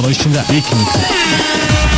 Konu içinde. İyi ki mutlu.